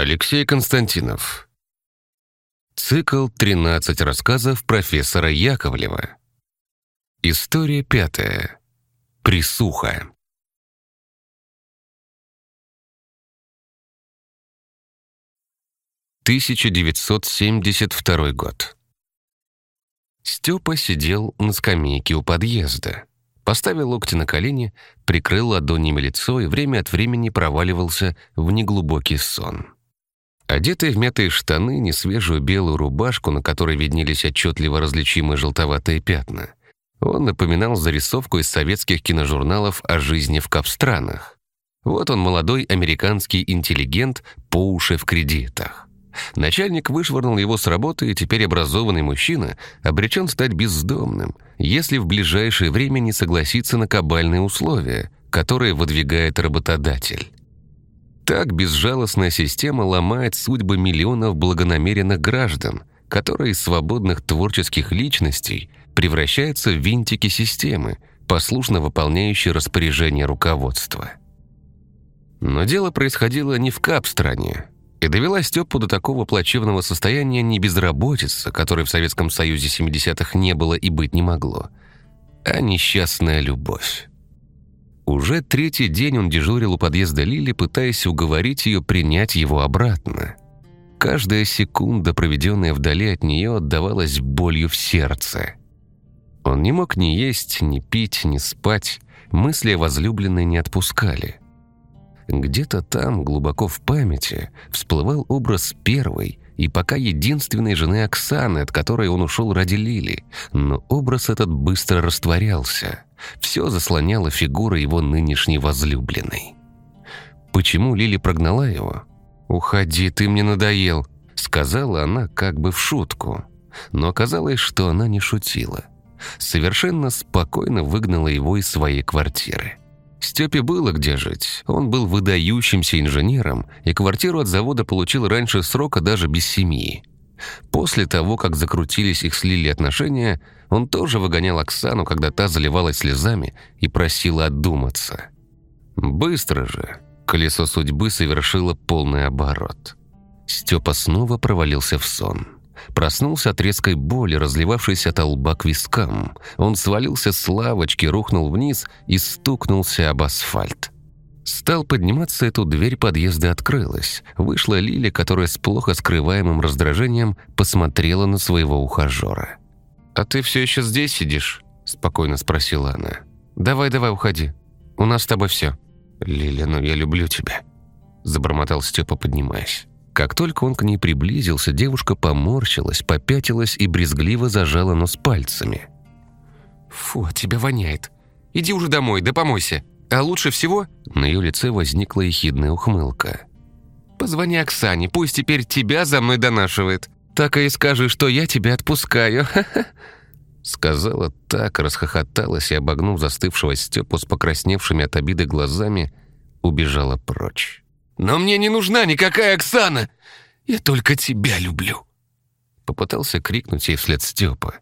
Алексей Константинов. Цикл «13 рассказов профессора Яковлева». История пятая. Присуха. Тысяча девятьсот семьдесят второй год. Степа сидел на скамейке у подъезда. Поставил локти на колени, прикрыл ладонями лицо и время от времени проваливался в неглубокий сон. Одетый в мятые штаны, несвежую белую рубашку, на которой виднелись отчетливо различимые желтоватые пятна, он напоминал зарисовку из советских киножурналов о жизни в капстранах. Вот он, молодой американский интеллигент, по уши в кредитах. Начальник вышвырнул его с работы, и теперь образованный мужчина обречен стать бездомным, если в ближайшее время не согласится на кабальные условия, которые выдвигает работодатель. Так безжалостная система ломает судьбы миллионов благонамеренных граждан, которые из свободных творческих личностей превращаются в винтики системы, послушно выполняющие распоряжения руководства. Но дело происходило не в кап-стране, и довела Степу до такого плачевного состояния не безработица, которой в Советском Союзе 70-х не было и быть не могло, а несчастная любовь. Уже третий день он дежурил у подъезда Лили, пытаясь уговорить ее принять его обратно. Каждая секунда, проведенная вдали от нее, отдавалась болью в сердце. Он не мог ни есть, ни пить, ни спать. Мысли о возлюбленной не отпускали. Где-то там, глубоко в памяти, всплывал образ первой и пока единственной жены Оксаны, от которой он ушел ради Лили. Но образ этот быстро растворялся. Все заслоняло фигура его нынешней возлюбленной. Почему Лили прогнала его? «Уходи, ты мне надоел», — сказала она как бы в шутку. Но оказалось, что она не шутила. Совершенно спокойно выгнала его из своей квартиры. Степе было где жить. Он был выдающимся инженером, и квартиру от завода получил раньше срока даже без семьи. После того, как закрутились их с Лили отношения, он тоже выгонял Оксану, когда та заливалась слезами и просила отдуматься. Быстро же колесо судьбы совершило полный оборот. Степа снова провалился в сон. Проснулся от резкой боли, разливавшейся от лба к вискам. Он свалился с лавочки, рухнул вниз и стукнулся об асфальт. Стал подниматься, эту дверь подъезда открылась. Вышла Лиля, которая с плохо скрываемым раздражением посмотрела на своего ухажера. «А ты все еще здесь сидишь?» – спокойно спросила она. «Давай, давай, уходи. У нас с тобой все». «Лиля, ну я люблю тебя», – забормотал Степа, поднимаясь. Как только он к ней приблизился, девушка поморщилась, попятилась и брезгливо зажала нос пальцами. «Фу, от тебя воняет. Иди уже домой, да помойся. А лучше всего...» На ее лице возникла ехидная ухмылка. «Позвони Оксане, пусть теперь тебя за мной донашивает. Так и скажи, что я тебя отпускаю. Сказала так, расхохоталась и, обогнув застывшего Степу с покрасневшими от обиды глазами, убежала прочь. «Но мне не нужна никакая Оксана! Я только тебя люблю!» Попытался крикнуть ей вслед Степа,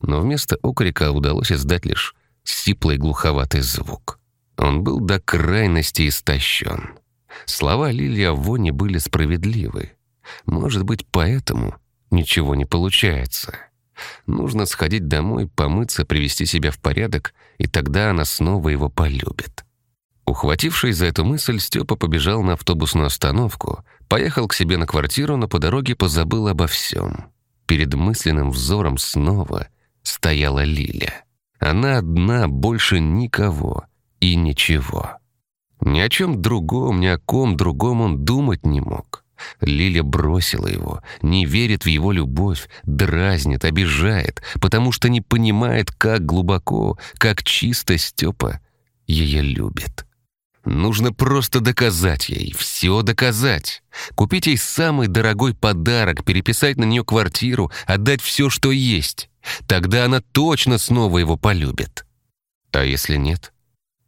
но вместо окрика удалось издать лишь сиплый глуховатый звук. Он был до крайности истощен. Слова Лилия Вони были справедливы. Может быть, поэтому ничего не получается. Нужно сходить домой, помыться, привести себя в порядок, и тогда она снова его полюбит. Ухватившись за эту мысль, Степа побежал на автобусную остановку, поехал к себе на квартиру, но по дороге позабыл обо всем. Перед мысленным взором снова стояла Лиля. Она одна, больше никого и ничего. Ни о чем другом, ни о ком другом он думать не мог. Лиля бросила его, не верит в его любовь, дразнит, обижает, потому что не понимает, как глубоко, как чисто Степа ее любит. Нужно просто доказать ей, все доказать. Купить ей самый дорогой подарок, переписать на нее квартиру, отдать все, что есть. Тогда она точно снова его полюбит. А если нет?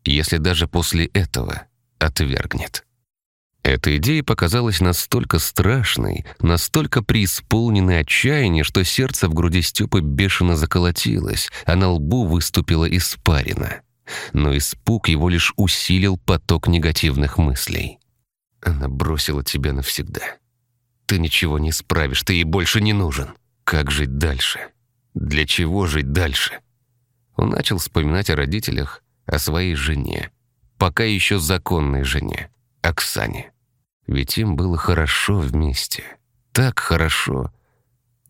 Если даже после этого отвергнет? Эта идея показалась настолько страшной, настолько преисполненной отчаяния, что сердце в груди Степы бешено заколотилось, а на лбу выступила испарина. Но испуг его лишь усилил поток негативных мыслей. Она бросила тебя навсегда. Ты ничего не исправишь, ты ей больше не нужен. Как жить дальше? Для чего жить дальше? Он начал вспоминать о родителях, о своей жене, пока еще законной жене, Оксане. Ведь им было хорошо вместе. Так хорошо.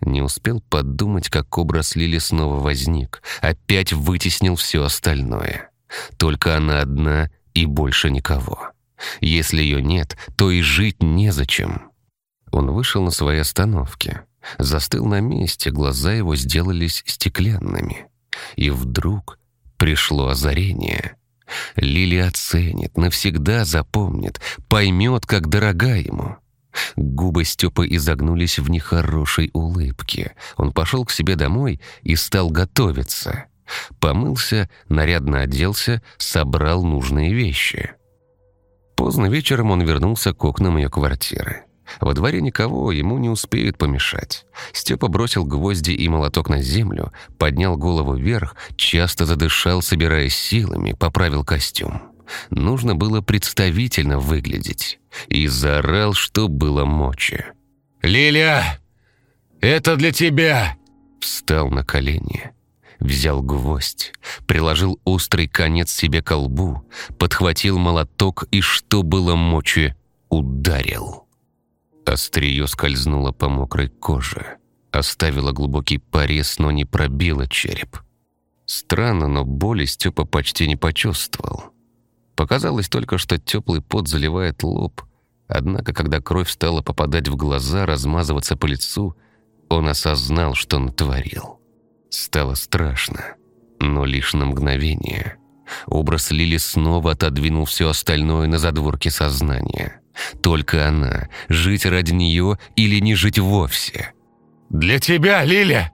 Не успел подумать, как образ Лили снова возник, опять вытеснил все остальное. Только она одна и больше никого. Если ее нет, то и жить незачем. Он вышел на своей остановке, застыл на месте, глаза его сделались стеклянными. И вдруг пришло озарение. Лили оценит, навсегда запомнит, поймет, как дорога ему. Губы Степы изогнулись в нехорошей улыбке. Он пошел к себе домой и стал готовиться. Помылся, нарядно оделся, собрал нужные вещи. Поздно вечером он вернулся к окнам ее квартиры. Во дворе никого, ему не успеют помешать. Степа бросил гвозди и молоток на землю, поднял голову вверх, часто задышал, собираясь силами, поправил костюм. Нужно было представительно выглядеть. И заорал, что было мочи. «Лиля! Это для тебя!» Встал на колени. Взял гвоздь, приложил острый конец себе к лбу, подхватил молоток и, что было мочи, ударил. Острие скользнуло по мокрой коже, оставило глубокий порез, но не пробило череп. Странно, но боли Степа почти не почувствовал. Показалось только, что теплый пот заливает лоб, однако, когда кровь стала попадать в глаза, размазываться по лицу, он осознал, что натворил. Стало страшно, но лишь на мгновение. Образ Лили снова отодвинул все остальное на задворке сознания. Только она. Жить ради нее или не жить вовсе. «Для тебя, Лиля!»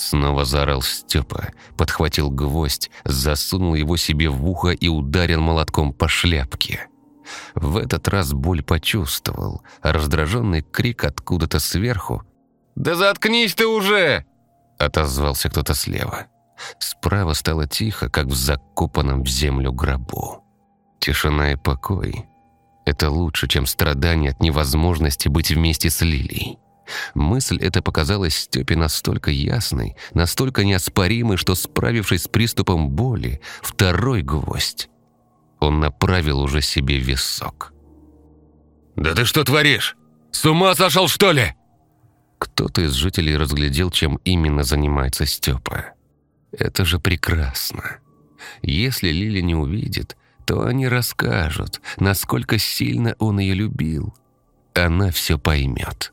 Снова заорал Степа, подхватил гвоздь, засунул его себе в ухо и ударил молотком по шляпке. В этот раз боль почувствовал, а раздраженный крик откуда-то сверху «Да заткнись ты уже!» отозвался кто-то слева. Справа стало тихо, как в закопанном в землю гробу. Тишина и покой это лучше, чем страдание от невозможности быть вместе с Лилией. Мысль эта показалась Степе настолько ясной, настолько неоспоримой, что, справившись с приступом боли, второй гвоздь он направил уже себе висок. «Да ты что творишь? С ума сошел, что ли?» Кто-то из жителей разглядел, чем именно занимается Степа. Это же прекрасно. Если Лили не увидит, то они расскажут, насколько сильно он ее любил. Она все поймет.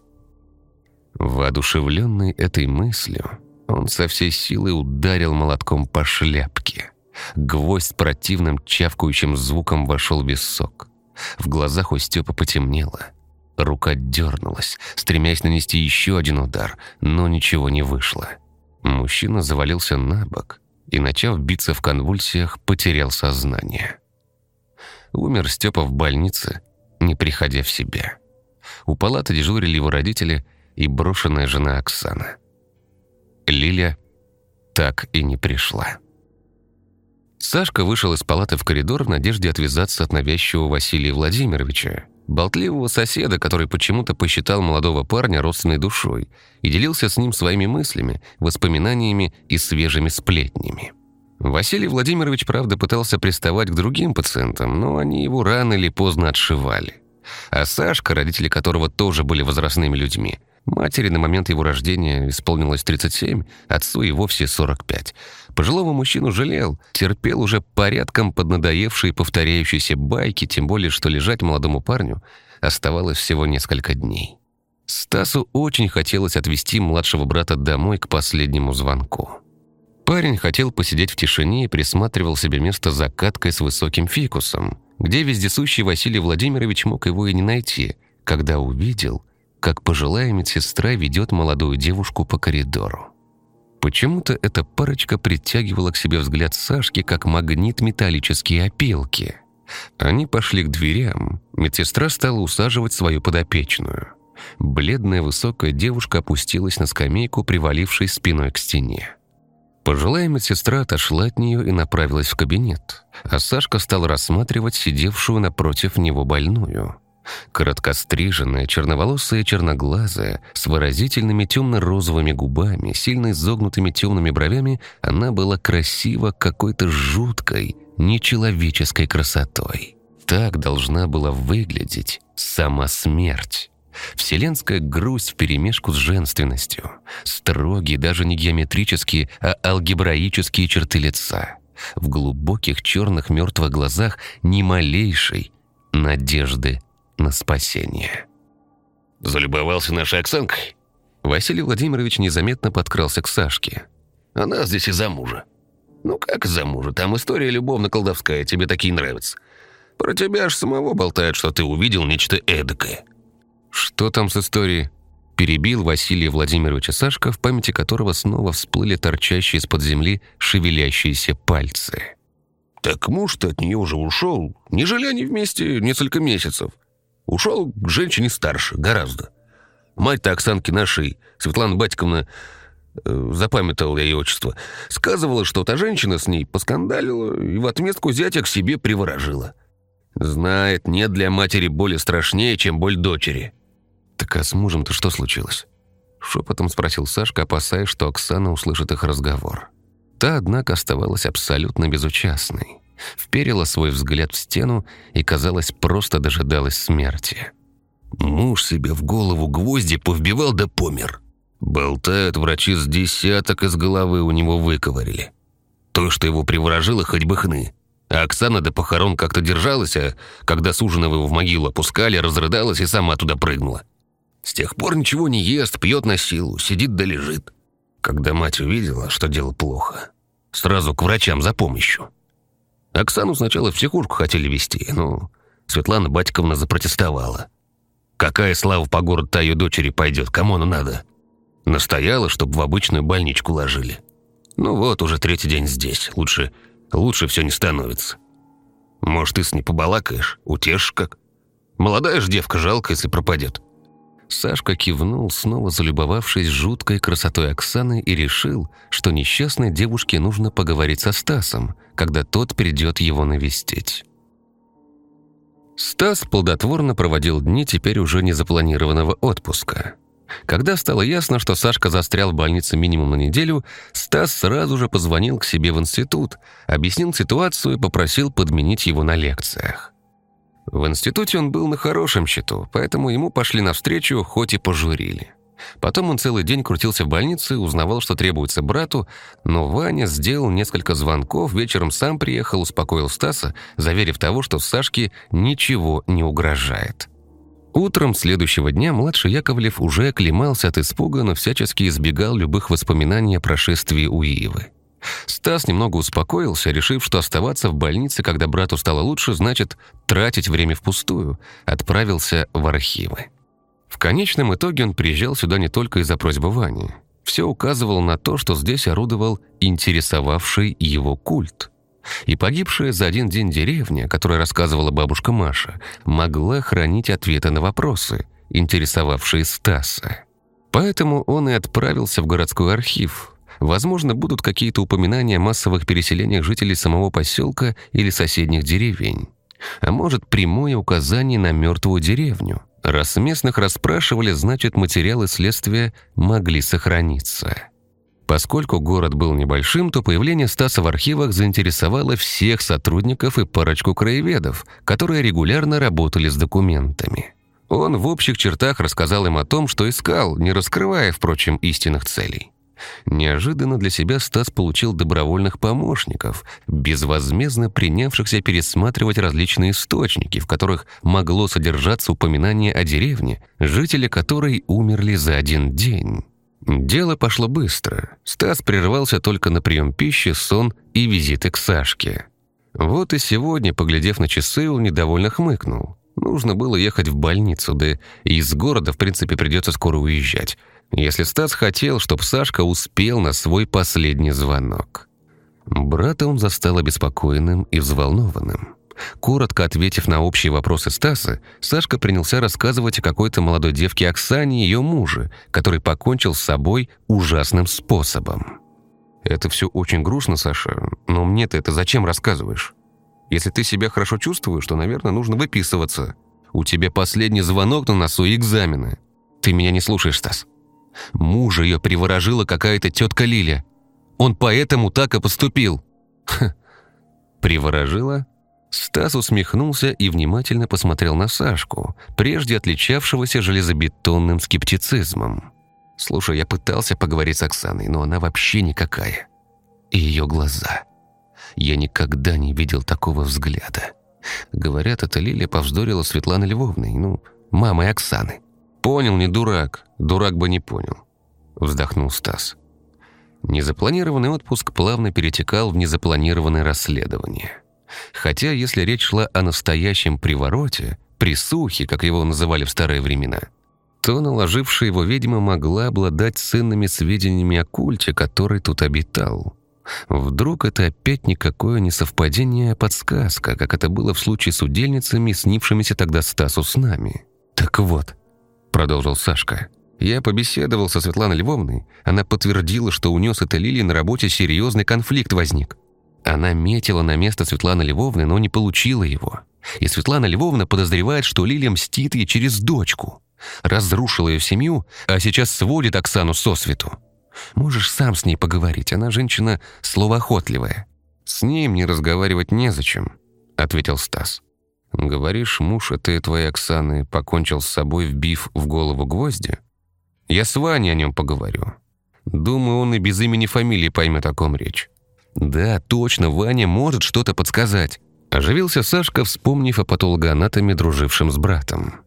Воодушевленный этой мыслью, он со всей силы ударил молотком по шляпке. Гвоздь противным чавкающим звуком вошел в висок. В глазах у Степа потемнело. Рука дернулась, стремясь нанести еще один удар, но ничего не вышло. Мужчина завалился на бок и, начав биться в конвульсиях, потерял сознание. Умер Степа в больнице, не приходя в себя. У палаты дежурили его родители и брошенная жена Оксана. Лиля так и не пришла. Сашка вышел из палаты в коридор в надежде отвязаться от навязчивого Василия Владимировича, болтливого соседа, который почему-то посчитал молодого парня родственной душой и делился с ним своими мыслями, воспоминаниями и свежими сплетнями. Василий Владимирович, правда, пытался приставать к другим пациентам, но они его рано или поздно отшивали. А Сашка, родители которого тоже были возрастными людьми, матери на момент его рождения исполнилось 37, отцу и вовсе 45. Пожилого мужчину жалел, терпел уже порядком поднадоевшие повторяющиеся байки, тем более, что лежать молодому парню оставалось всего несколько дней. Стасу очень хотелось отвезти младшего брата домой к последнему звонку. Парень хотел посидеть в тишине и присматривал себе место за каткой с высоким фикусом, где вездесущий Василий Владимирович мог его и не найти, когда увидел, как пожилая медсестра ведет молодую девушку по коридору. Почему-то эта парочка притягивала к себе взгляд Сашки, как магнит металлические опилки. Они пошли к дверям, медсестра стала усаживать свою подопечную. Бледная высокая девушка опустилась на скамейку, привалившись спиной к стене. Пожилая медсестра отошла от нее и направилась в кабинет, а Сашка стал рассматривать сидевшую напротив него больную. Короткостриженная, черноволосая, черноглазая, с выразительными темно-розовыми губами, сильно изогнутыми темными бровями, она была красива какой-то жуткой, нечеловеческой красотой. Так должна была выглядеть сама смерть. Вселенская грусть вперемешку с женственностью. Строгие, даже не геометрические, а алгебраические черты лица. В глубоких черных мертвых глазах ни малейшей надежды на спасение. Залюбовался нашей Оксанкой? Василий Владимирович незаметно подкрался к Сашке. Она здесь из-за мужа. Ну как из-за мужа? Там история любовно-колдовская, тебе такие нравятся. Про тебя аж самого болтают, что ты увидел нечто эдакое. Что там с историей? Перебил Василия Владимировича Сашка, в памяти которого снова всплыли торчащие из-под земли шевелящиеся пальцы. Так муж-то от нее уже ушел. Не жили они вместе несколько месяцев. Ушел к женщине старше, гораздо. Мать-то Оксанки нашей, Светлана Батьковна, э, запамятовал я ее отчество, сказывала, что та женщина с ней поскандалила и в отместку зятя к себе приворожила. Знает, нет для матери боли страшнее, чем боль дочери. «Так а с мужем-то что случилось?» Шепотом спросил Сашка, опасаясь, что Оксана услышит их разговор. Та, однако, оставалась абсолютно безучастной. Вперила свой взгляд в стену и, казалось, просто дожидалась смерти. Муж себе в голову гвозди повбивал да помер. Болтают врачи с десяток из головы у него выковырили. То, что его приворожило, хоть бы хны. А Оксана до похорон как-то держалась, а когда суженого его в могилу опускали, разрыдалась и сама туда прыгнула. С тех пор ничего не ест, пьет на силу, сидит да лежит. Когда мать увидела, что дело плохо, сразу к врачам за помощью. Оксану сначала в психушку хотели везти, но Светлана Батьковна запротестовала. Какая слава по городу та ее дочери пойдет, кому она надо? Настояла, чтобы в обычную больничку ложили. Ну вот, уже третий день здесь. Лучше, лучше все не становится. Может, ты с ней побалакаешь, утешишь как? Молодая ж девка, жалко, если пропадет. Сашка кивнул, снова залюбовавшись жуткой красотой Оксаны и решил, что несчастной девушке нужно поговорить со Стасом, когда тот придет его навестить. Стас плодотворно проводил дни теперь уже незапланированного отпуска. Когда стало ясно, что Сашка застрял в больнице минимум на неделю, Стас сразу же позвонил к себе в институт, объяснил ситуацию и попросил подменить его на лекциях. В институте он был на хорошем счету, поэтому ему пошли навстречу, хоть и пожурили. Потом он целый день крутился в больнице, узнавал, что требуется брату, но Ваня сделал несколько звонков, вечером сам приехал, успокоил Стаса, заверив того, что Сашке ничего не угрожает. Утром следующего дня младший Яковлев уже оклемался от испуга, но всячески избегал любых воспоминаний о прошествии у Ивы. Стас немного успокоился, решив, что оставаться в больнице, когда брату стало лучше, значит тратить время впустую. Отправился в архивы. В конечном итоге он приезжал сюда не только из-за просьбы Вани. Все указывало на то, что здесь орудовал интересовавший его культ. И погибшая за один день деревня, которая рассказывала бабушка Маша, могла хранить ответы на вопросы, интересовавшие Стаса. Поэтому он и отправился в городской архив, Возможно, будут какие-то упоминания о массовых переселениях жителей самого поселка или соседних деревень. А может, прямое указание на мертвую деревню. Раз местных расспрашивали, значит, материалы следствия могли сохраниться. Поскольку город был небольшим, то появление Стаса в архивах заинтересовало всех сотрудников и парочку краеведов, которые регулярно работали с документами. Он в общих чертах рассказал им о том, что искал, не раскрывая, впрочем, истинных целей. Неожиданно для себя Стас получил добровольных помощников, безвозмездно принявшихся пересматривать различные источники, в которых могло содержаться упоминание о деревне, жители которой умерли за один день. Дело пошло быстро. Стас прерывался только на прием пищи, сон и визиты к Сашке. Вот и сегодня, поглядев на часы, он недовольно хмыкнул. Нужно было ехать в больницу, да и из города, в принципе, придется скоро уезжать если Стас хотел, чтобы Сашка успел на свой последний звонок. Брата он застал обеспокоенным и взволнованным. Коротко ответив на общие вопросы Стаса, Сашка принялся рассказывать о какой-то молодой девке Оксане и ее муже, который покончил с собой ужасным способом. «Это все очень грустно, Саша, но мне ты это зачем рассказываешь? Если ты себя хорошо чувствуешь, то, наверное, нужно выписываться». У тебя последний звонок на носу и экзамены. Ты меня не слушаешь, Стас. Мужа ее приворожила какая-то тетка Лиля. Он поэтому так и поступил». Ха. «Приворожила?» Стас усмехнулся и внимательно посмотрел на Сашку, прежде отличавшегося железобетонным скептицизмом. «Слушай, я пытался поговорить с Оксаной, но она вообще никакая. И ее глаза. Я никогда не видел такого взгляда. Говорят, это Лилия повздорила Светланы Львовной, ну, мамой Оксаны. Понял, не дурак. Дурак бы не понял. Вздохнул Стас. Незапланированный отпуск плавно перетекал в незапланированное расследование. Хотя, если речь шла о настоящем привороте, присухе, как его называли в старые времена, то наложившая его ведьма могла обладать ценными сведениями о культе, который тут обитал. Вдруг это опять никакое не совпадение, а подсказка, как это было в случае с удельницами, снившимися тогда Стасу с нами. «Так вот», — продолжил Сашка, — «я побеседовал со Светланой Львовной. Она подтвердила, что у нее с на работе серьезный конфликт возник. Она метила на место Светланы Львовны, но не получила его. И Светлана Львовна подозревает, что Лилия мстит ей через дочку. Разрушила ее семью, а сейчас сводит Оксану со свету. Можешь сам с ней поговорить, она женщина словоохотливая». «С ней мне разговаривать незачем», — ответил Стас. «Говоришь, муж этой твоей Оксаны покончил с собой, вбив в голову гвозди? Я с Ваней о нем поговорю. Думаю, он и без имени фамилии поймет, о ком речь». «Да, точно, Ваня может что-то подсказать», — оживился Сашка, вспомнив о патологоанатоме, дружившем с братом.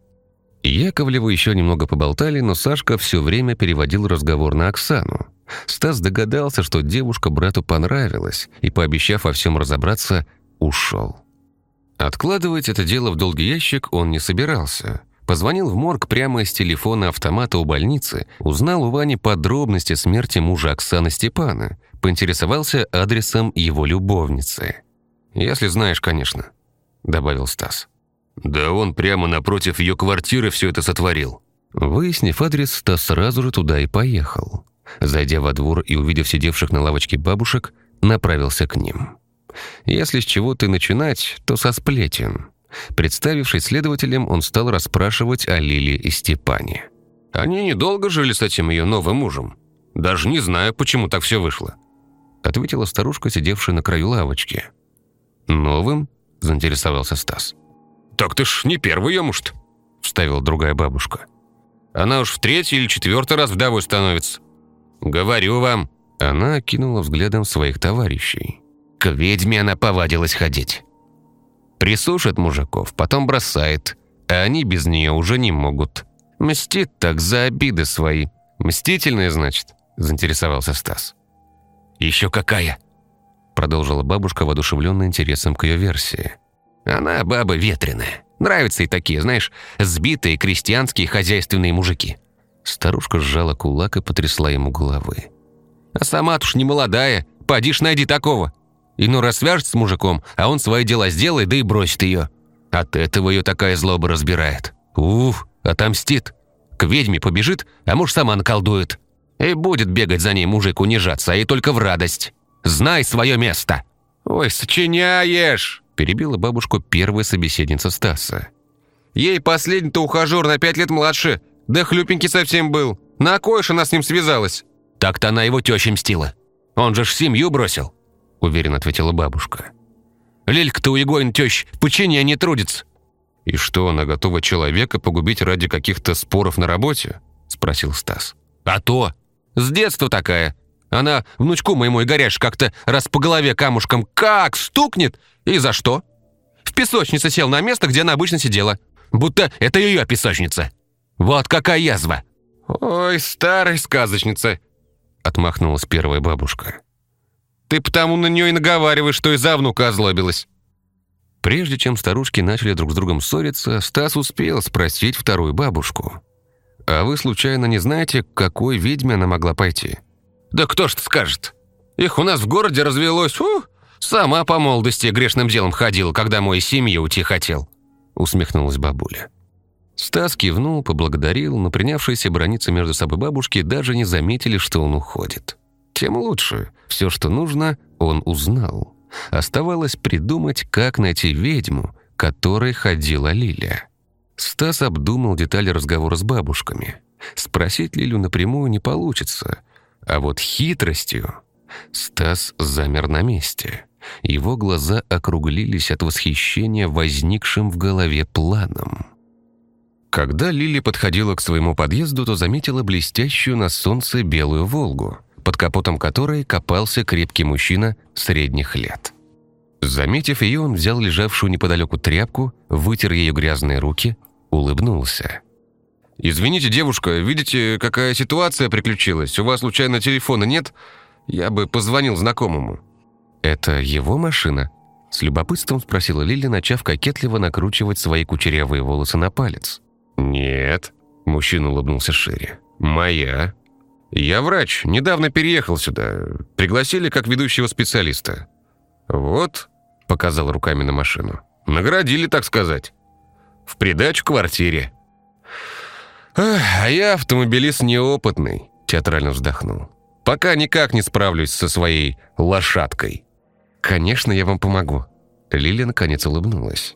Яковлевы еще немного поболтали, но Сашка все время переводил разговор на Оксану. Стас догадался, что девушка брату понравилась, и, пообещав во всем разобраться, ушел. Откладывать это дело в долгий ящик он не собирался. Позвонил в морг прямо из телефона автомата у больницы, узнал у Вани подробности смерти мужа Оксаны Степана, поинтересовался адресом его любовницы. «Если знаешь, конечно», — добавил Стас. Да он прямо напротив ее квартиры все это сотворил. Выяснив адрес, то сразу же туда и поехал. Зайдя во двор и увидев сидевших на лавочке бабушек, направился к ним. Если с чего-то начинать, то со сплетен. Представившись следователем, он стал расспрашивать о Лиле и Степане. «Они недолго жили с этим ее новым мужем. Даже не знаю, почему так все вышло», ответила старушка, сидевшая на краю лавочки. «Новым?» – заинтересовался Стас. «Так ты ж не первый ее, может?» – вставила другая бабушка. «Она уж в третий или четвертый раз вдовой становится. Говорю вам». Она окинула взглядом своих товарищей. К ведьме она повадилась ходить. Присушит мужиков, потом бросает, а они без нее уже не могут. Мстит так за обиды свои. Мстительная, значит?» – заинтересовался Стас. «Еще какая!» – продолжила бабушка, воодушевленная интересом к ее версии. Она баба ветреная. Нравятся и такие, знаешь, сбитые крестьянские хозяйственные мужики». Старушка сжала кулак и потрясла ему головы. «А сама-то уж не молодая. Поди найди такого. И ну рассвяжется с мужиком, а он свои дела сделает, да и бросит ее. От этого ее такая злоба разбирает. Уф, отомстит. К ведьме побежит, а муж сама наколдует. И будет бегать за ней мужик унижаться, а и только в радость. Знай свое место». «Ой, сочиняешь!» перебила бабушку первая собеседница Стаса. «Ей последний-то ухажер на пять лет младше, да хлюпенький совсем был. На кое ж она с ним связалась?» «Так-то она его теща мстила. Он же ж семью бросил», — уверенно ответила бабушка. «Лилька-то у Егорин тещ почине не трудится». «И что, она готова человека погубить ради каких-то споров на работе?» — спросил Стас. «А то! С детства такая. Она внучку моему Игоряш как-то раз по голове камушком как стукнет, и за что? В песочнице сел на место, где она обычно сидела. Будто это ее песочница. Вот какая язва!» «Ой, старая сказочница!» Отмахнулась первая бабушка. «Ты потому на нее и наговариваешь, что из-за внука озлобилась». Прежде чем старушки начали друг с другом ссориться, Стас успел спросить вторую бабушку. «А вы случайно не знаете, к какой ведьме она могла пойти?» «Да кто ж скажет? Их у нас в городе развелось, фу, Сама по молодости грешным делом ходила, когда мой семью уйти хотел», — усмехнулась бабуля. Стас кивнул, поблагодарил, но принявшиеся брониться между собой бабушки даже не заметили, что он уходит. Тем лучше. Все, что нужно, он узнал. Оставалось придумать, как найти ведьму, которой ходила Лилия. Стас обдумал детали разговора с бабушками. Спросить Лилю напрямую не получится. А вот хитростью... Стас замер на месте. Его глаза округлились от восхищения возникшим в голове планом. Когда Лили подходила к своему подъезду, то заметила блестящую на солнце белую «Волгу», под капотом которой копался крепкий мужчина средних лет. Заметив ее, он взял лежавшую неподалеку тряпку, вытер ее грязные руки, улыбнулся. «Извините, девушка, видите, какая ситуация приключилась? У вас, случайно, телефона нет? Я бы позвонил знакомому». «Это его машина?» С любопытством спросила Лили, начав кокетливо накручивать свои кучерявые волосы на палец. «Нет», – мужчина улыбнулся шире. «Моя. Я врач, недавно переехал сюда. Пригласили как ведущего специалиста. Вот, показал руками на машину. Наградили, так сказать. В придачу квартире. а я автомобилист неопытный, театрально вздохнул. Пока никак не справлюсь со своей лошадкой. Конечно, я вам помогу. Лилия наконец улыбнулась.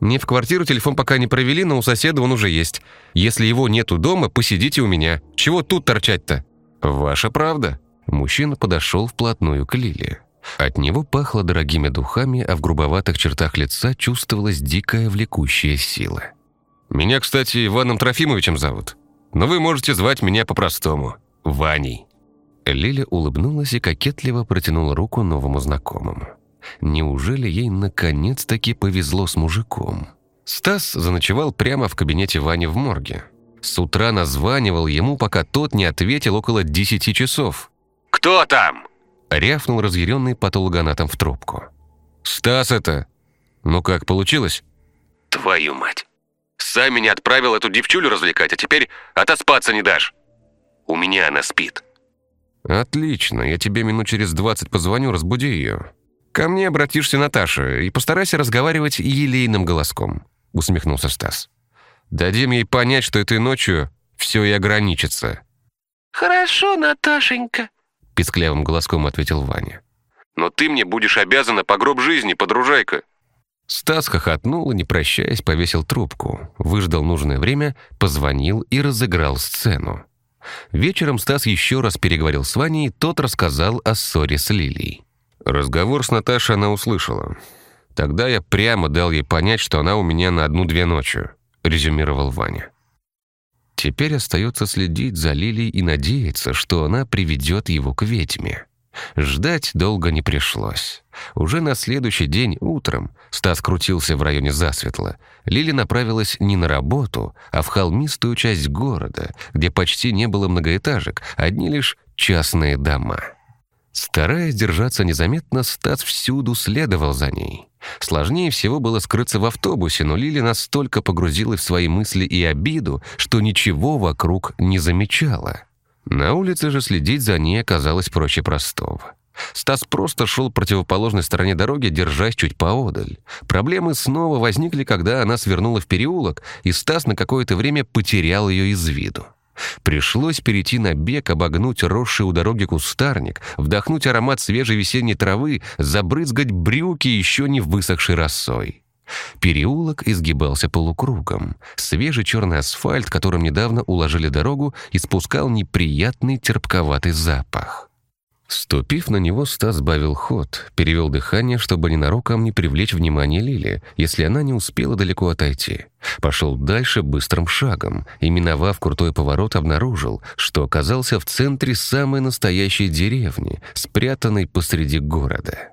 Мне в квартиру телефон пока не провели, но у соседа он уже есть. Если его нету дома, посидите у меня. Чего тут торчать-то?» «Ваша правда». Мужчина подошел вплотную к Лиле. От него пахло дорогими духами, а в грубоватых чертах лица чувствовалась дикая влекущая сила. «Меня, кстати, Иваном Трофимовичем зовут. Но вы можете звать меня по-простому. Ваней». Лиля улыбнулась и кокетливо протянула руку новому знакомому. Неужели ей наконец-таки повезло с мужиком? Стас заночевал прямо в кабинете Вани в морге. С утра названивал ему, пока тот не ответил около десяти часов. «Кто там?» Рявнул разъяренный патологоанатом в трубку. «Стас это! Ну как, получилось?» «Твою мать! Сам меня отправил эту девчулю развлекать, а теперь отоспаться не дашь! У меня она спит!» «Отлично, я тебе минут через двадцать позвоню, разбуди ее. Ко мне обратишься, Наташа, и постарайся разговаривать елейным голоском», усмехнулся Стас. «Дадим ей понять, что этой ночью все и ограничится». «Хорошо, Наташенька», писклявым голоском ответил Ваня. «Но ты мне будешь обязана по гроб жизни, подружайка». Стас хохотнул и, не прощаясь, повесил трубку, выждал нужное время, позвонил и разыграл сцену. Вечером Стас еще раз переговорил с Ваней, и тот рассказал о ссоре с Лилией. Разговор с Наташей она услышала. Тогда я прямо дал ей понять, что она у меня на одну-две ночи, резюмировал Ваня. Теперь остается следить за Лилией и надеяться, что она приведет его к ведьме. Ждать долго не пришлось. Уже на следующий день утром Стас крутился в районе засветла. Лили направилась не на работу, а в холмистую часть города, где почти не было многоэтажек, одни лишь частные дома. Стараясь держаться незаметно, Стас всюду следовал за ней. Сложнее всего было скрыться в автобусе, но Лили настолько погрузилась в свои мысли и обиду, что ничего вокруг не замечала. На улице же следить за ней оказалось проще простого. Стас просто шел противоположной стороне дороги, держась чуть поодаль. Проблемы снова возникли, когда она свернула в переулок, и Стас на какое-то время потерял ее из виду. Пришлось перейти на бег, обогнуть росший у дороги кустарник, вдохнуть аромат свежей весенней травы, забрызгать брюки еще не высохшей росой. Переулок изгибался полукругом. Свежий черный асфальт, которым недавно уложили дорогу, испускал неприятный терпковатый запах. Ступив на него, Стас сбавил ход, перевел дыхание, чтобы ненароком не привлечь внимание Лили, если она не успела далеко отойти. Пошел дальше быстрым шагом и, миновав крутой поворот, обнаружил, что оказался в центре самой настоящей деревни, спрятанной посреди города.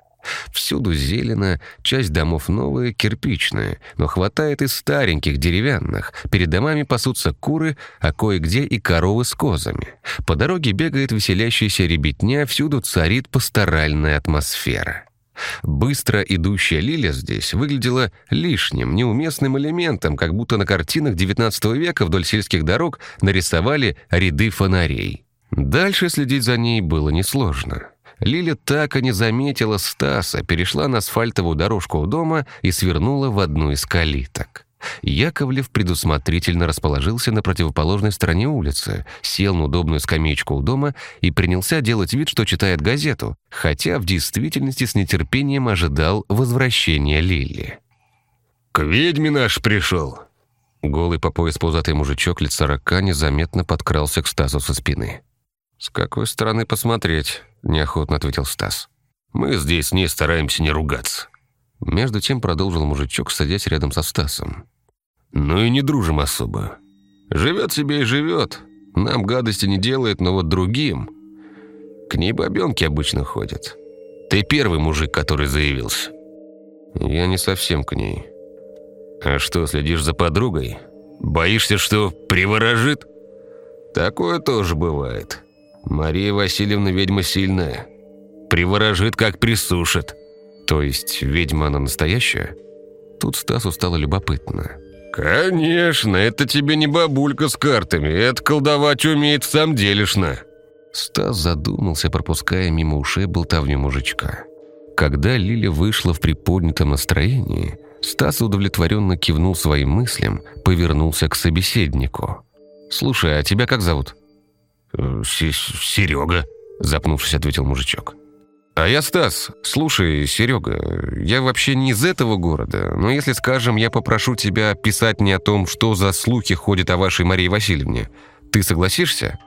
Всюду зелено, часть домов новые, кирпичные, но хватает и стареньких, деревянных. Перед домами пасутся куры, а кое-где и коровы с козами. По дороге бегает веселящаяся ребятня, всюду царит пасторальная атмосфера. Быстро идущая Лиля здесь выглядела лишним, неуместным элементом, как будто на картинах XIX века вдоль сельских дорог нарисовали ряды фонарей. Дальше следить за ней было несложно. Лиля так и не заметила Стаса, перешла на асфальтовую дорожку у дома и свернула в одну из калиток. Яковлев предусмотрительно расположился на противоположной стороне улицы, сел на удобную скамеечку у дома и принялся делать вид, что читает газету, хотя в действительности с нетерпением ожидал возвращения Лили. «К ведьме наш пришел. Голый по пояс пузатый мужичок лет сорока незаметно подкрался к Стасу со спины. «С какой стороны посмотреть?» – неохотно ответил Стас. «Мы здесь не стараемся не ругаться». Между тем продолжил мужичок, садясь рядом со Стасом. «Ну и не дружим особо. Живет себе и живет. Нам гадости не делает, но вот другим. К ней бабенки обычно ходят. Ты первый мужик, который заявился». «Я не совсем к ней». «А что, следишь за подругой? Боишься, что приворожит?» «Такое тоже бывает. Мария Васильевна ведьма сильная. Приворожит, как присушит». «То есть ведьма она настоящая?» Тут Стасу стало любопытно. «Конечно, это тебе не бабулька с картами, это колдовать умеет в самом делешно». Стас задумался, пропуская мимо ушей болтовню мужичка. Когда Лиля вышла в приподнятом настроении, Стас удовлетворенно кивнул своим мыслям, повернулся к собеседнику. «Слушай, а тебя как зовут?» «Э, «Серега», – запнувшись, ответил мужичок. «А я Стас. Слушай, Серега, я вообще не из этого города, но если, скажем, я попрошу тебя писать не о том, что за слухи ходят о вашей Марии Васильевне, ты согласишься?»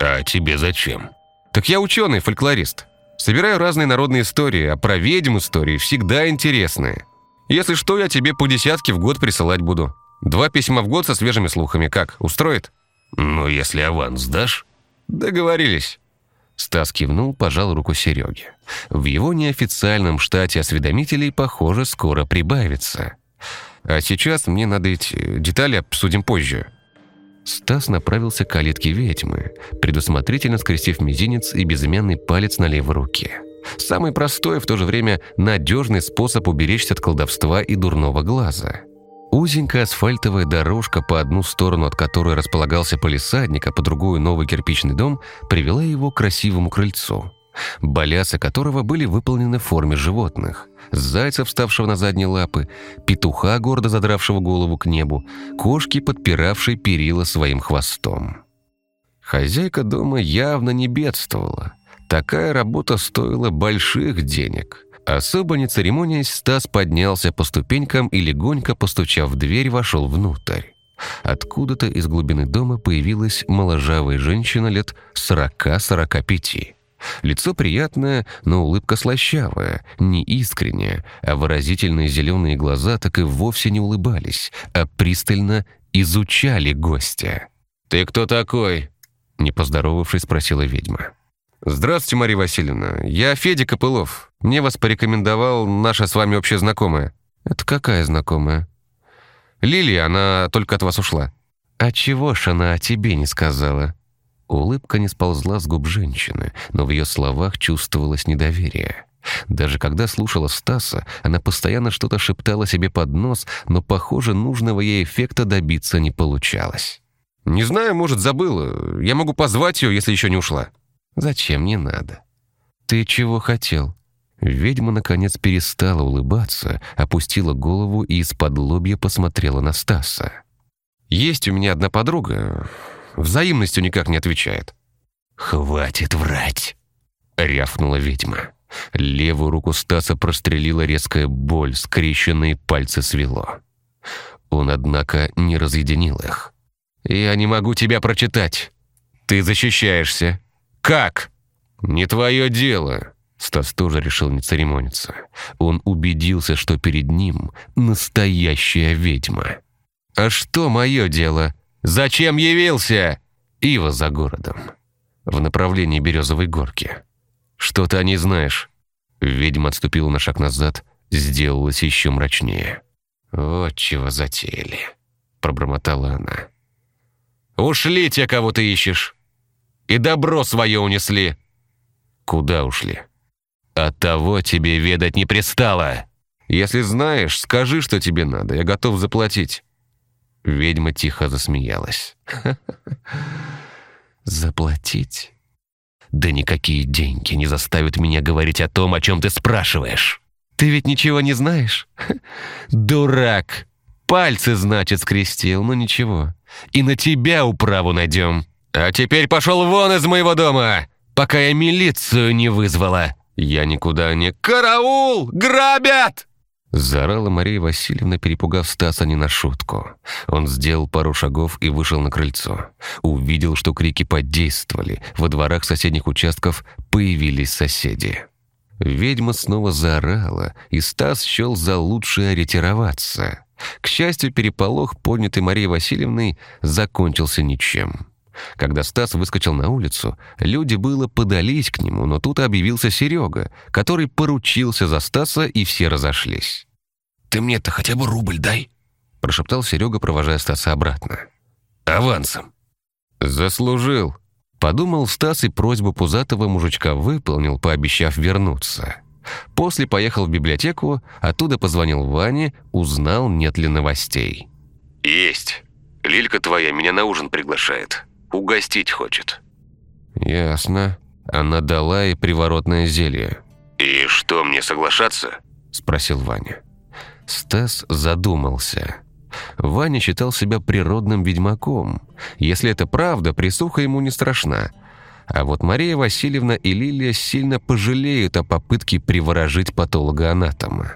«А тебе зачем?» «Так я ученый, фольклорист. Собираю разные народные истории, а про ведьм истории всегда интересные. Если что, я тебе по десятке в год присылать буду. Два письма в год со свежими слухами. Как, устроит?» «Ну, если аванс дашь?» «Договорились». Стас кивнул, пожал руку Сереге. В его неофициальном штате осведомителей, похоже, скоро прибавится. А сейчас мне надо идти. Детали обсудим позже. Стас направился к калитке ведьмы, предусмотрительно скрестив мизинец и безымянный палец на левой руке. Самый простой, в то же время надежный способ уберечься от колдовства и дурного глаза. Узенькая асфальтовая дорожка, по одну сторону от которой располагался полисадник, а по другую новый кирпичный дом, привела его к красивому крыльцу, балясы которого были выполнены в форме животных. Зайца, вставшего на задние лапы, петуха, гордо задравшего голову к небу, кошки, подпиравшей перила своим хвостом. Хозяйка дома явно не бедствовала. Такая работа стоила больших денег. Особо не церемонясь, Стас поднялся по ступенькам и, легонько постучав в дверь, вошел внутрь. Откуда-то из глубины дома появилась моложавая женщина лет 40-45. Лицо приятное, но улыбка слащавая, не искренняя, а выразительные зеленые глаза так и вовсе не улыбались, а пристально изучали гостя. «Ты кто такой?» — не поздоровавшись, спросила ведьма. «Здравствуйте, Мария Васильевна. Я Федя Копылов. Мне вас порекомендовал наша с вами общая знакомая». «Это какая знакомая?» «Лилия, она только от вас ушла». «А чего ж она о тебе не сказала?» Улыбка не сползла с губ женщины, но в ее словах чувствовалось недоверие. Даже когда слушала Стаса, она постоянно что-то шептала себе под нос, но, похоже, нужного ей эффекта добиться не получалось. «Не знаю, может, забыла. Я могу позвать ее, если еще не ушла». «Зачем не надо?» «Ты чего хотел?» Ведьма, наконец, перестала улыбаться, опустила голову и из-под лобья посмотрела на Стаса. «Есть у меня одна подруга. Взаимностью никак не отвечает». «Хватит врать!» — рявкнула ведьма. Левую руку Стаса прострелила резкая боль, скрещенные пальцы свело. Он, однако, не разъединил их. «Я не могу тебя прочитать. Ты защищаешься. Как?» «Не твое дело». Стас тоже решил не церемониться. Он убедился, что перед ним настоящая ведьма. «А что мое дело? Зачем явился?» «Ива за городом. В направлении Березовой горки. Что ты о ней знаешь?» Ведьма отступила на шаг назад, сделалась еще мрачнее. «Вот чего затеяли», — пробормотала она. «Ушли те, кого ты ищешь!» И добро свое унесли». «Куда ушли?» «От того тебе ведать не пристало. Если знаешь, скажи, что тебе надо, я готов заплатить». Ведьма тихо засмеялась. «Заплатить? Да никакие деньги не заставят меня говорить о том, о чем ты спрашиваешь. Ты ведь ничего не знаешь? Дурак! Пальцы, значит, скрестил, но ничего. И на тебя управу найдем». «А теперь пошел вон из моего дома, пока я милицию не вызвала!» Я никуда не... «Караул! Грабят!» Заорала Мария Васильевна, перепугав Стаса не на шутку. Он сделал пару шагов и вышел на крыльцо. Увидел, что крики подействовали. Во дворах соседних участков появились соседи. Ведьма снова заорала, и Стас счел за лучшее ретироваться. К счастью, переполох, поднятый Марией Васильевной, закончился ничем. Когда Стас выскочил на улицу, люди было подались к нему, но тут объявился Серега, который поручился за Стаса, и все разошлись. «Ты мне-то хотя бы рубль дай», — прошептал Серега, провожая Стаса обратно. «Авансом». «Заслужил», — подумал Стас и просьбу пузатого мужичка выполнил, пообещав вернуться. После поехал в библиотеку, оттуда позвонил Ване, узнал, нет ли новостей. «Есть. Лилька твоя меня на ужин приглашает. Угостить хочет». «Ясно. Она дала и приворотное зелье». «И что, мне соглашаться?» – спросил Ваня. Стас задумался. Ваня считал себя природным ведьмаком. Если это правда, присуха ему не страшна. А вот Мария Васильевна и Лилия сильно пожалеют о попытке приворожить патолога-анатома.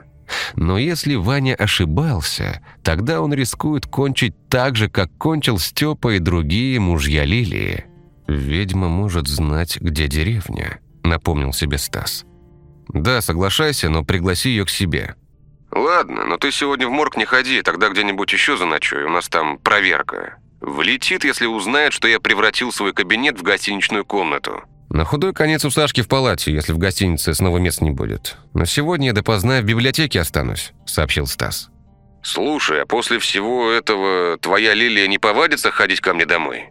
Но если Ваня ошибался, тогда он рискует кончить так же, как кончил Степа и другие мужья Лилии. «Ведьма может знать, где деревня», — напомнил себе Стас. «Да, соглашайся, но пригласи ее к себе». «Ладно, но ты сегодня в морг не ходи, тогда где-нибудь еще заночуй, у нас там проверка. Влетит, если узнает, что я превратил свой кабинет в гостиничную комнату». На худой конец у Сашки в палате, если в гостинице снова мест не будет. Но сегодня я допоздна в библиотеке останусь», — сообщил Стас. «Слушай, а после всего этого твоя Лилия не повадится ходить ко мне домой?»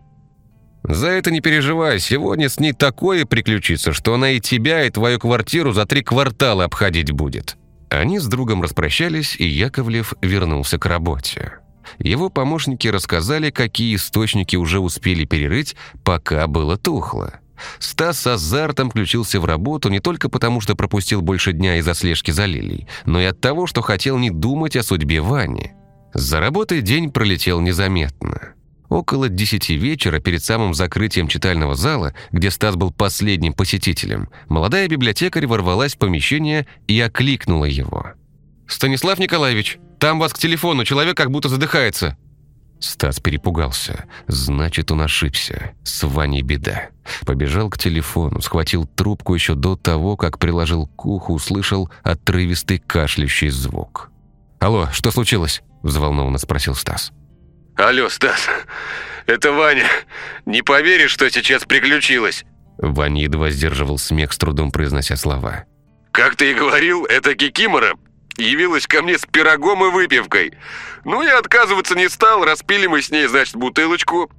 «За это не переживай, сегодня с ней такое приключится, что она и тебя, и твою квартиру за три квартала обходить будет». Они с другом распрощались, и Яковлев вернулся к работе. Его помощники рассказали, какие источники уже успели перерыть, пока было тухло. Стас с азартом включился в работу не только потому, что пропустил больше дня из-за слежки за Лилией, но и от того, что хотел не думать о судьбе Вани. За работой день пролетел незаметно. Около десяти вечера, перед самым закрытием читального зала, где Стас был последним посетителем, молодая библиотекарь ворвалась в помещение и окликнула его. «Станислав Николаевич, там вас к телефону, человек как будто задыхается». Стас перепугался. Значит, он ошибся. С Ваней беда. Побежал к телефону, схватил трубку еще до того, как приложил к уху, услышал отрывистый кашляющий звук. «Алло, что случилось?» – взволнованно спросил Стас. «Алло, Стас, это Ваня. Не поверишь, что сейчас приключилось?» Ваня едва сдерживал смех, с трудом произнося слова. «Как ты и говорил, это Кикимора явилась ко мне с пирогом и выпивкой. Ну, я отказываться не стал, распили мы с ней, значит, бутылочку.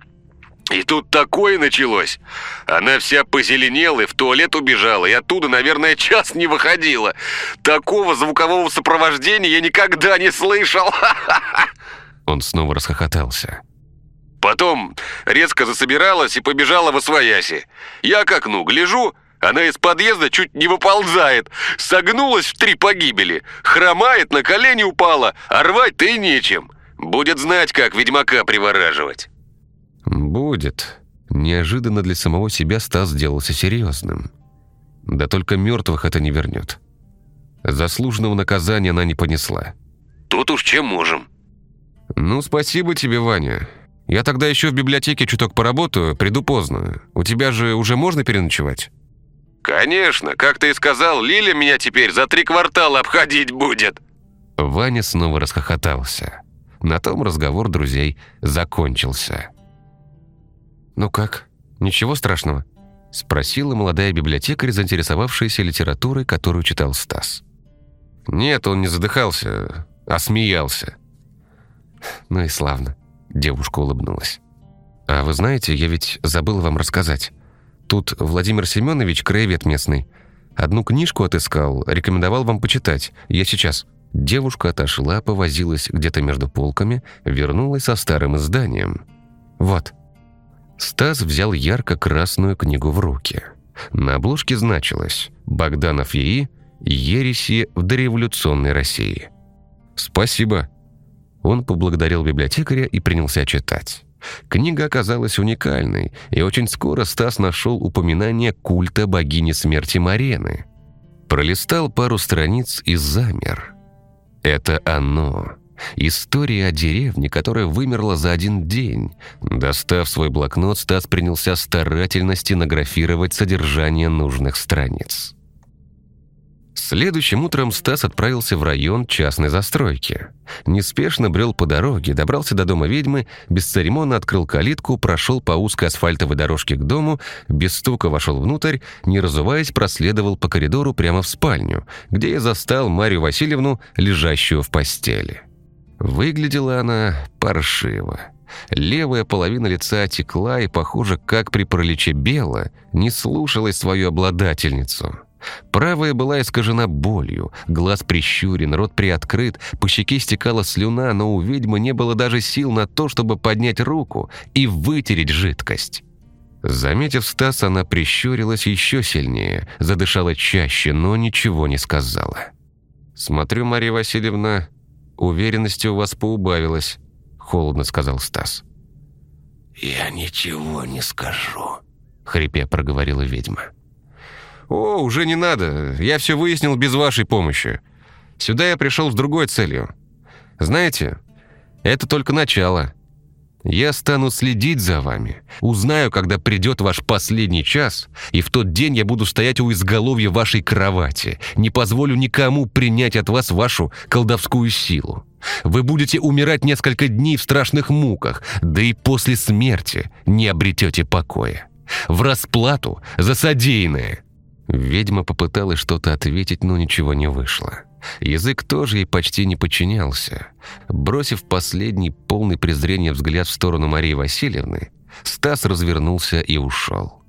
И тут такое началось. Она вся позеленела и в туалет убежала, и оттуда, наверное, час не выходила. Такого звукового сопровождения я никогда не слышал. Он снова расхохотался. Потом резко засобиралась и побежала в освояси. Я к окну гляжу, она из подъезда чуть не выползает, согнулась в три погибели, хромает, на колени упала, а рвать-то и нечем. Будет знать, как ведьмака привораживать». «Будет». Неожиданно для самого себя Стас сделался серьезным. Да только мертвых это не вернет. Заслуженного наказания она не понесла. «Тут уж чем можем». «Ну, спасибо тебе, Ваня. Я тогда еще в библиотеке чуток поработаю, приду поздно. У тебя же уже можно переночевать?» «Конечно, как ты и сказал, Лиля меня теперь за три квартала обходить будет!» Ваня снова расхохотался. На том разговор друзей закончился. «Ну как? Ничего страшного?» — спросила молодая библиотекарь, заинтересовавшаяся литературой, которую читал Стас. «Нет, он не задыхался, а смеялся». «Ну и славно», — девушка улыбнулась. «А вы знаете, я ведь забыла вам рассказать. Тут Владимир Семенович, краевед местный. Одну книжку отыскал, рекомендовал вам почитать. Я сейчас». Девушка отошла, повозилась где-то между полками, вернулась со старым изданием. «Вот». Стас взял ярко-красную книгу в руки. На обложке значилось «Богданов ЕИ. Ереси в дореволюционной России». «Спасибо». Он поблагодарил библиотекаря и принялся читать. Книга оказалась уникальной, и очень скоро Стас нашел упоминание культа богини смерти Марены. Пролистал пару страниц и замер. Это оно. История о деревне, которая вымерла за один день. Достав свой блокнот, Стас принялся старательно стенографировать содержание нужных страниц. Следующим утром Стас отправился в район частной застройки. Неспешно брел по дороге, добрался до дома ведьмы, бесцеремонно открыл калитку, прошел по узкой асфальтовой дорожке к дому, без стука вошел внутрь, не разуваясь, проследовал по коридору прямо в спальню, где я застал Марию Васильевну, лежащую в постели. Выглядела она паршиво. Левая половина лица отекла и, похоже, как при параличе бела, не слушалась свою обладательницу. Правая была искажена болью, глаз прищурен, рот приоткрыт, по щеке стекала слюна, но у ведьмы не было даже сил на то, чтобы поднять руку и вытереть жидкость. Заметив Стас, она прищурилась еще сильнее, задышала чаще, но ничего не сказала. «Смотрю, Мария Васильевна, «Уверенности у вас поубавилось», — холодно сказал Стас. «Я ничего не скажу», — хрипя проговорила ведьма. «О, уже не надо. Я все выяснил без вашей помощи. Сюда я пришел с другой целью. Знаете, это только начало. Я стану следить за вами, узнаю, когда придет ваш последний час, и в тот день я буду стоять у изголовья вашей кровати, не позволю никому принять от вас вашу колдовскую силу. Вы будете умирать несколько дней в страшных муках, да и после смерти не обретете покоя. В расплату за содеянное». Ведьма попыталась что-то ответить, но ничего не вышло. Язык тоже ей почти не подчинялся. Бросив последний полный презрения взгляд в сторону Марии Васильевны, Стас развернулся и ушел.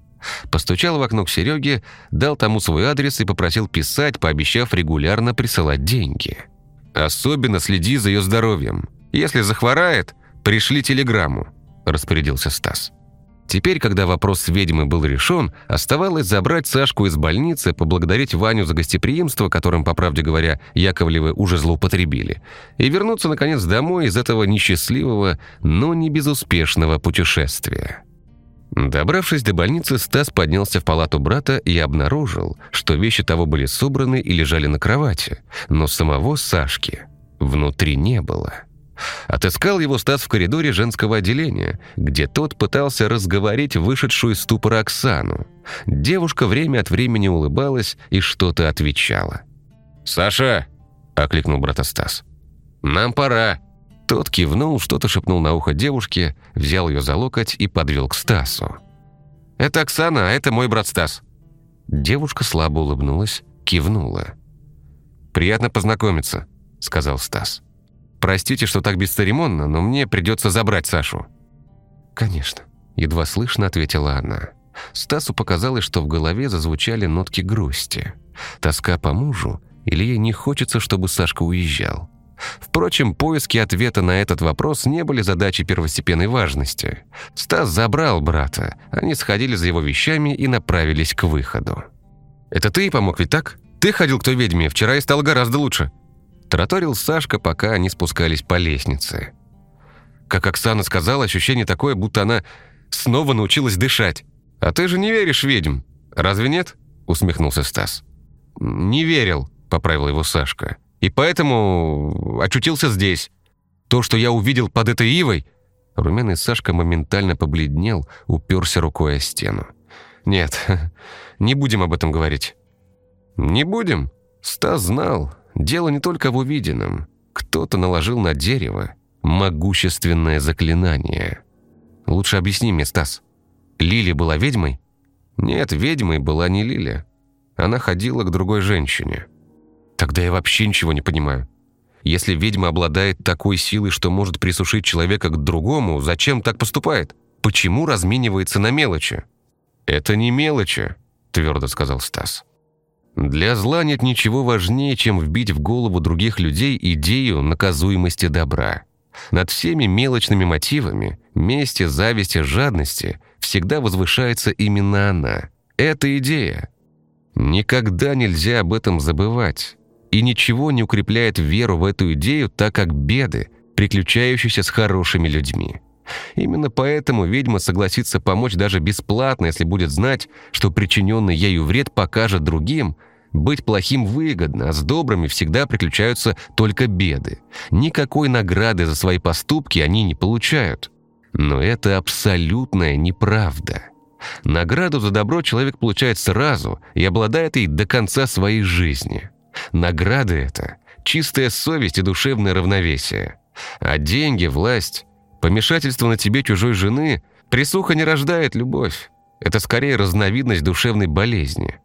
Постучал в окно к Сереге, дал тому свой адрес и попросил писать, пообещав регулярно присылать деньги. «Особенно следи за ее здоровьем. Если захворает, пришли телеграмму», – распорядился Стас. Теперь, когда вопрос с ведьмой был решен, оставалось забрать Сашку из больницы, поблагодарить Ваню за гостеприимство, которым, по правде говоря, Яковлевы уже злоупотребили, и вернуться, наконец, домой из этого несчастливого, но не безуспешного путешествия. Добравшись до больницы, Стас поднялся в палату брата и обнаружил, что вещи того были собраны и лежали на кровати, но самого Сашки внутри не было. Отыскал его Стас в коридоре женского отделения, где тот пытался разговорить вышедшую из ступора Оксану. Девушка время от времени улыбалась и что-то отвечала. «Саша!» – окликнул брата Стас. «Нам пора!» Тот кивнул, что-то шепнул на ухо девушке, взял ее за локоть и подвел к Стасу. «Это Оксана, а это мой брат Стас». Девушка слабо улыбнулась, кивнула. «Приятно познакомиться», – сказал Стас. Простите, что так бесцеремонно, но мне придется забрать Сашу». «Конечно», — едва слышно ответила она. Стасу показалось, что в голове зазвучали нотки грусти. Тоска по мужу или ей не хочется, чтобы Сашка уезжал? Впрочем, поиски ответа на этот вопрос не были задачей первостепенной важности. Стас забрал брата, они сходили за его вещами и направились к выходу. «Это ты помог, ведь так? Ты ходил к той ведьме, вчера и стало гораздо лучше», Тараторил Сашка, пока они спускались по лестнице. Как Оксана сказала, ощущение такое, будто она снова научилась дышать. «А ты же не веришь ведьм, разве нет?» усмехнулся Стас. «Не верил», — поправил его Сашка. «И поэтому очутился здесь. То, что я увидел под этой ивой...» Румяный Сашка моментально побледнел, уперся рукой о стену. «Нет, не будем об этом говорить». «Не будем?» Стас знал, Дело не только в увиденном. Кто-то наложил на дерево могущественное заклинание. Лучше объясни мне, Стас. Лили была ведьмой? Нет, ведьмой была не Лиля. Она ходила к другой женщине. Тогда я вообще ничего не понимаю. Если ведьма обладает такой силой, что может присушить человека к другому, зачем так поступает? Почему разменивается на мелочи? «Это не мелочи», — твердо сказал Стас. Для зла нет ничего важнее, чем вбить в голову других людей идею наказуемости добра. Над всеми мелочными мотивами, мести, зависти, жадности всегда возвышается именно она. Это идея. Никогда нельзя об этом забывать. И ничего не укрепляет веру в эту идею, так как беды, приключающиеся с хорошими людьми. Именно поэтому ведьма согласится помочь даже бесплатно, если будет знать, что причиненный ею вред покажет другим, Быть плохим выгодно, а с добрыми всегда приключаются только беды. Никакой награды за свои поступки они не получают. Но это абсолютная неправда. Награду за добро человек получает сразу и обладает ей до конца своей жизни. Награда это – чистая совесть и душевное равновесие. А деньги, власть, помешательство на тебе чужой жены – присуха не рождает любовь. Это скорее разновидность душевной болезни.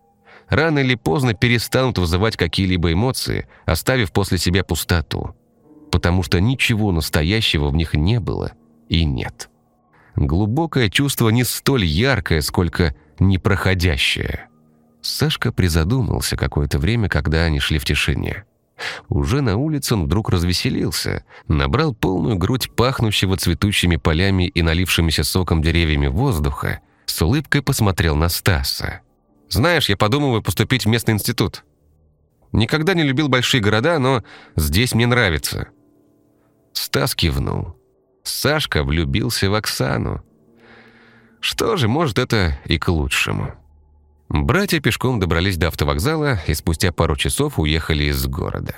Рано или поздно перестанут вызывать какие-либо эмоции, оставив после себя пустоту. Потому что ничего настоящего в них не было и нет. Глубокое чувство не столь яркое, сколько непроходящее. Сашка призадумался какое-то время, когда они шли в тишине. Уже на улице он вдруг развеселился, набрал полную грудь пахнущего цветущими полями и налившимися соком деревьями воздуха, с улыбкой посмотрел на Стаса. «Знаешь, я подумываю поступить в местный институт. Никогда не любил большие города, но здесь мне нравится». Стас кивнул. Сашка влюбился в Оксану. Что же, может, это и к лучшему. Братья пешком добрались до автовокзала и спустя пару часов уехали из города.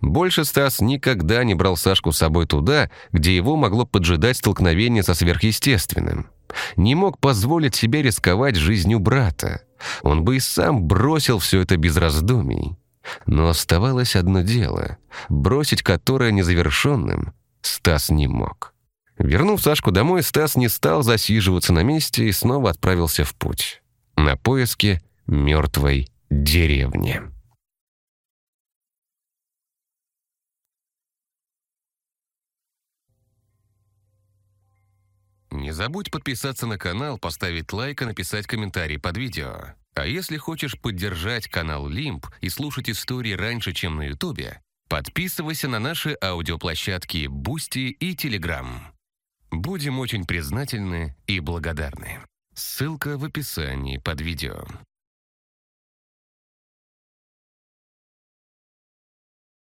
Больше Стас никогда не брал Сашку с собой туда, где его могло поджидать столкновение со сверхъестественным. Не мог позволить себе рисковать жизнью брата. Он бы и сам бросил все это без раздумий. Но оставалось одно дело, бросить которое незавершенным Стас не мог. Вернув Сашку домой, Стас не стал засиживаться на месте и снова отправился в путь. На поиски мертвой деревни. Не забудь подписаться на канал, поставить лайк и написать комментарий под видео. А если хочешь поддержать канал Лимп и слушать истории раньше, чем на Ютубе, подписывайся на наши аудиоплощадки Boosty и Телеграм. Будем очень признательны и благодарны. Ссылка в описании под видео.